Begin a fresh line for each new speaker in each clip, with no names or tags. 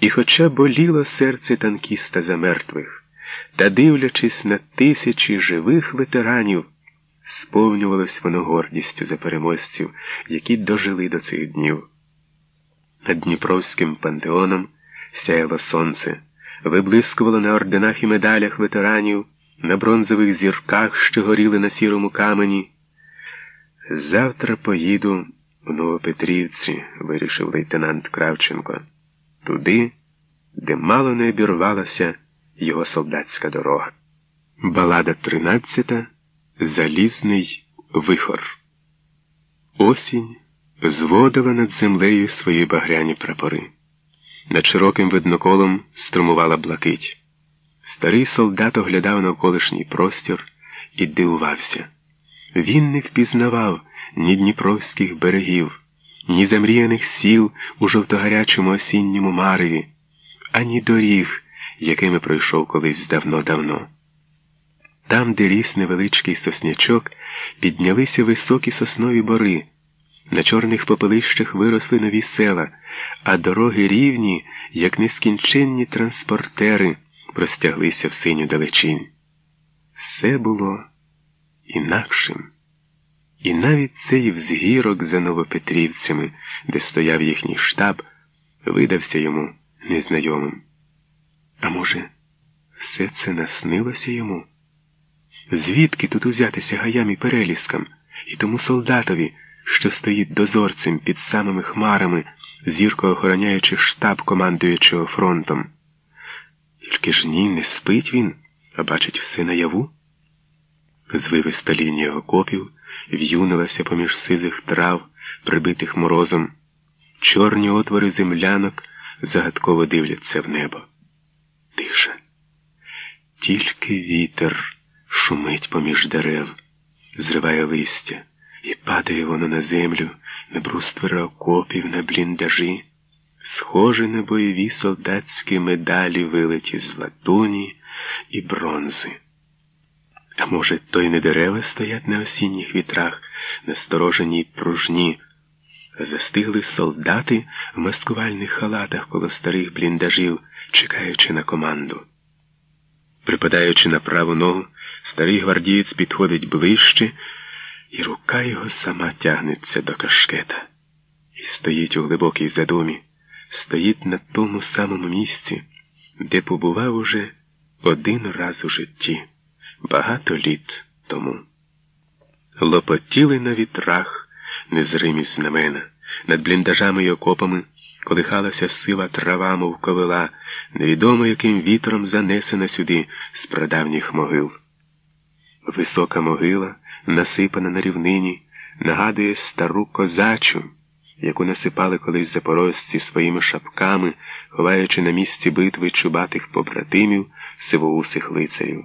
І хоча боліло серце танкіста за мертвих, та, дивлячись на тисячі живих ветеранів, сповнювалось воно гордістю за переможців, які дожили до цих днів. Над Дніпровським пантеоном сяяло сонце, виблискувало на орденах і медалях ветеранів, на бронзових зірках, що горіли на сірому камені. Завтра поїду в Новопетрівці, вирішив лейтенант Кравченко, туди, де мало не обірвалася його солдатська дорога. Балада тринадцята Залізний вихор. Осінь зводила над землею свої багряні прапори. Над широким видноколом струмувала блакить. Старий солдат оглядав навколишній простір і дивувався. Він не впізнавав ні дніпровських берегів, ні замріяних сіл у жовтогарячому осінньому мареві, ані доріг, якими пройшов колись давно-давно. Там, де ріс невеличкий соснячок, піднялися високі соснові бори, на чорних попелищах виросли нові села, а дороги рівні, як нескінченні транспортери, простяглися в синю далечінь. Все було інакшим. І навіть цей взгірок за новопетрівцями, де стояв їхній штаб, видався йому незнайомим. А може, все це наснилося йому? Звідки тут узятися гаям і переліскам, і тому солдатові, що стоїть дозорцем під самими хмарами, зірко охороняючи штаб командуючого фронтом? Тільки ж ні, не спить він, а бачить все наяву. Звивиста лінія окопів в'юнилася поміж сизих трав, прибитих морозом. Чорні отвори землянок загадково дивляться в небо. Тиша. Тільки вітер шумить поміж дерев, зриває листя, і падає воно на землю, на бруствера окопів, на бліндажі, схоже на бойові солдатські медалі вилеті з латуні і бронзи. А може, то й не дерева стоять на осінніх вітрах, насторожені й пружні, застигли солдати в маскувальних халатах коло старих бліндажів, чекаючи на команду. Припадаючи на праву ногу, старий гвардієць підходить ближче, і рука його сама тягнеться до кашкета. І стоїть у глибокій задумі, стоїть на тому самому місці, де побував уже один раз у житті багато літ тому. Лопотіли на вітрах незримі знамена, над бліндажами й окопами колихалася сива трава, мов ковила, невідомо яким вітром занесена сюди з прадавніх могил. Висока могила, насипана на рівнині, нагадує стару козачу, яку насипали колись запорожці своїми шапками, ховаючи на місці битви чубатих побратимів сивоусих лицарів.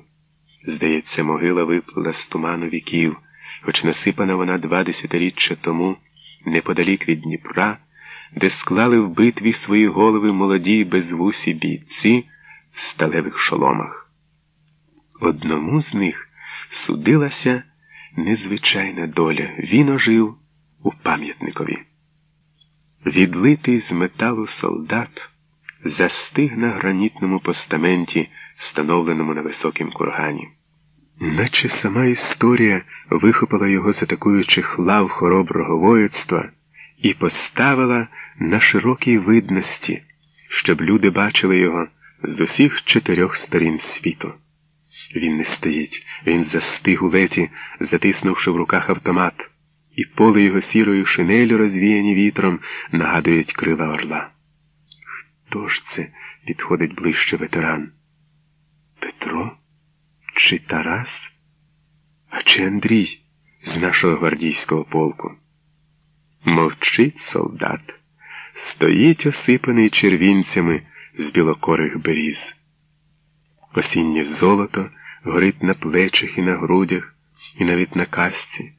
Здається, могила виплила з туману віків, хоч насипана вона два десятиріччя тому, неподалік від Дніпра, де склали в битві свої голови молоді безвусі бійці в сталевих шоломах. Одному з них судилася незвичайна доля. Він ожив у пам'ятникові. Відлитий з металу солдат застиг на гранітному постаменті, встановленому на високім кургані. Наче сама історія вихопила його з атакуючих лав хороброго воїцтва і поставила на широкій видності, щоб люди бачили його з усіх чотирьох сторін світу. Він не стоїть, він застиг у леті, затиснувши в руках автомат, і поле його сірою шинелю, розвіяні вітром, нагадують крила орла. Хто ж це підходить ближче ветеран? Петро? Чи Тарас? А чи Андрій з нашого гвардійського полку? Мовчить солдат, стоїть осипаний червінцями з білокорих беріз. Осіннє золото горить на плечах і на грудях, і навіть на касці,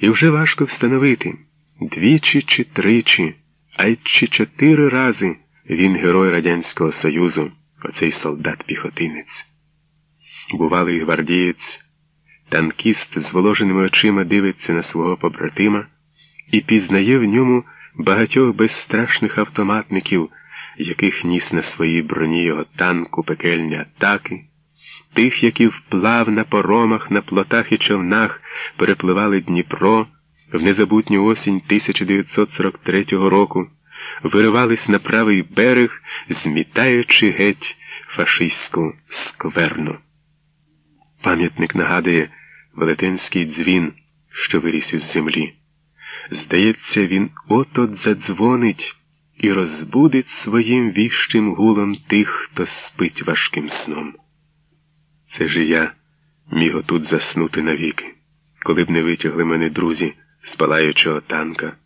і вже важко встановити двічі чи тричі, а й чи чотири рази він герой Радянського Союзу, оцей солдат-піхотинець. Бувалий гвардієць, танкіст з воложеними очима дивиться на свого побратима і пізнає в ньому багатьох безстрашних автоматників, яких ніс на своїй броні його танку пекельні атаки, тих, які вплав на поромах, на плотах і човнах перепливали Дніпро в незабутню осінь 1943 року, виривались на правий берег, змітаючи геть фашистську скверну. Пам'ятник нагадує велетенський дзвін, що виріс із землі. Здається, він от-от задзвонить і розбудить своїм віщим гулом тих, хто спить важким сном. Це ж я міг отут заснути навіки, коли б не витягли мене друзі з палаючого танка,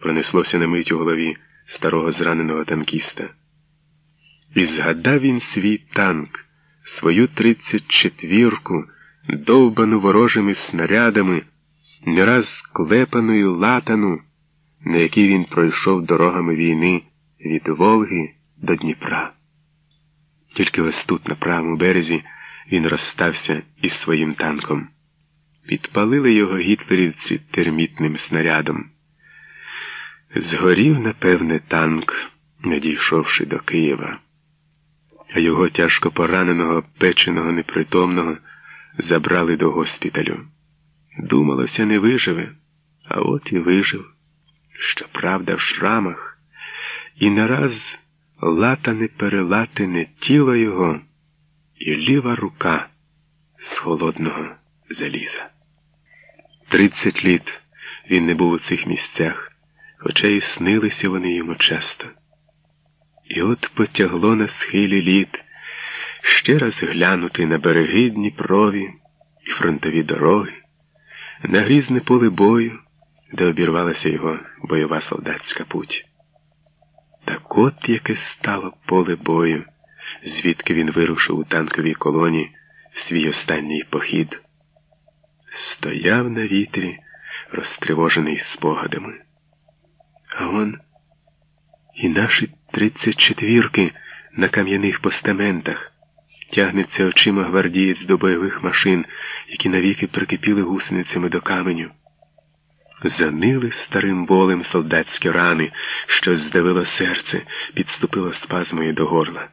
пронеслося на мить у голові старого зраненого танкіста. І згадав він свій танк, свою тридцять четвірку, довбану ворожими снарядами, не раз клепану і латану, на якій він пройшов дорогами війни від Волги до Дніпра. Тільки ось тут, на правому березі, він розстався із своїм танком. Підпалили його гітлерівці термітним снарядом. Згорів, напевне, танк, надійшовши до Києва, а його тяжко пораненого, печеного, непритомного забрали до госпіталю. Думалося, не виживе, а от і вижив, щоправда, в шрамах, і нараз латане перелатане тіло його і ліва рука з холодного заліза. Тридцять літ він не був у цих місцях, хоча і снилися вони йому часто. І от потягло на схилі літ ще раз глянути на береги Дніпрові і фронтові дороги, на грізне поле бою, де обірвалася його бойова солдатська путь. Так от яке стало поле бою, звідки він вирушив у танковій колоні в свій останній похід. Стояв на вітрі, розтривожений спогадами. А он і наші тридцять четвірки на кам'яних постаментах тягнеться очима гвардієць до бойових машин, які навіки прикипіли гусеницями до каменю. Занили старим болем солдатські рани, що здавило серце, підступило спазмою до горла.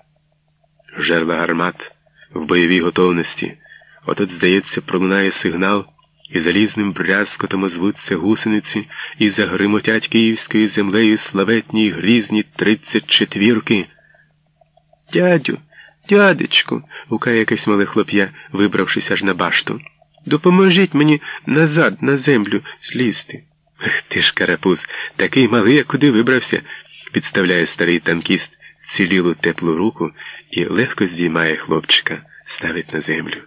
Жерла гармат в бойовій готовності. Отот, здається, пролунає сигнал, і залізним брязкотом озвуться гусениці і загримотять київською землею славетні й грізні тридцять четвірки. Дядю, дядечку, гукає якесь мале хлоп'я, вибравшись аж на башту. Допоможіть мені назад на землю злізти. Ех ти ж, карапуз, такий малий, як куди вибрався, підставляє старий танкіст цілілу теплу руку і легко здіймає хлопчика, ставить на землю.